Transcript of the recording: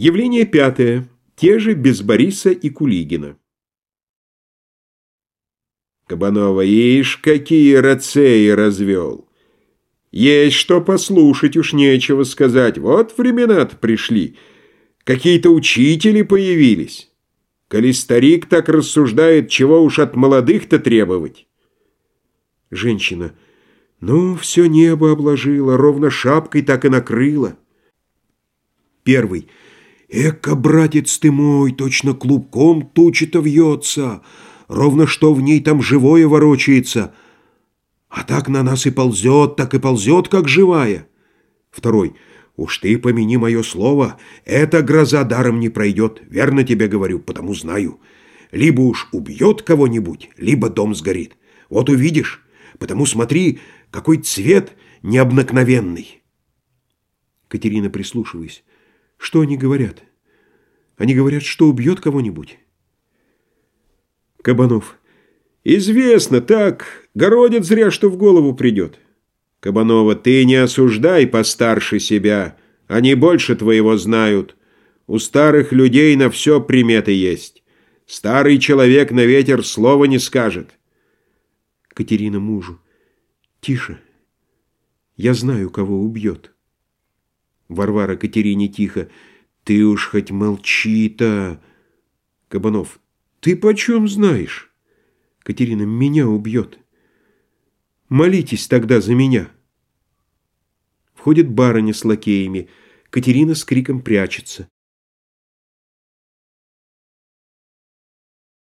Явление пятое. Те же без Бориса и Кулигина. Кабанова, ишь, какие рацеи развел. Есть что послушать, уж нечего сказать. Вот времена-то пришли. Какие-то учители появились. Коли старик так рассуждает, чего уж от молодых-то требовать? Женщина. Ну, все небо обложило, ровно шапкой так и накрыло. Первый. Эка, братец ты мой, точно клубком тучи-то вьется, ровно что в ней там живое ворочается. А так на нас и ползет, так и ползет, как живая. Второй. Уж ты помяни мое слово, эта гроза даром не пройдет, верно тебе говорю, потому знаю. Либо уж убьет кого-нибудь, либо дом сгорит. Вот увидишь, потому смотри, какой цвет необыкновенный. Катерина, прислушиваясь. Что они говорят? Они говорят, что убьет кого-нибудь. Кабанов. Известно, так. Городит зря, что в голову придет. Кабанова, ты не осуждай постарше себя. Они больше твоего знают. У старых людей на все приметы есть. Старый человек на ветер слова не скажет. Катерина мужу. Тише. Я знаю, кого убьет. Варвара Катерине тихо. «Ты уж хоть молчи-то!» Кабанов. «Ты почем знаешь?» Катерина. «Меня убьет!» «Молитесь тогда за меня!» Входит барыня с лакеями. Катерина с криком прячется.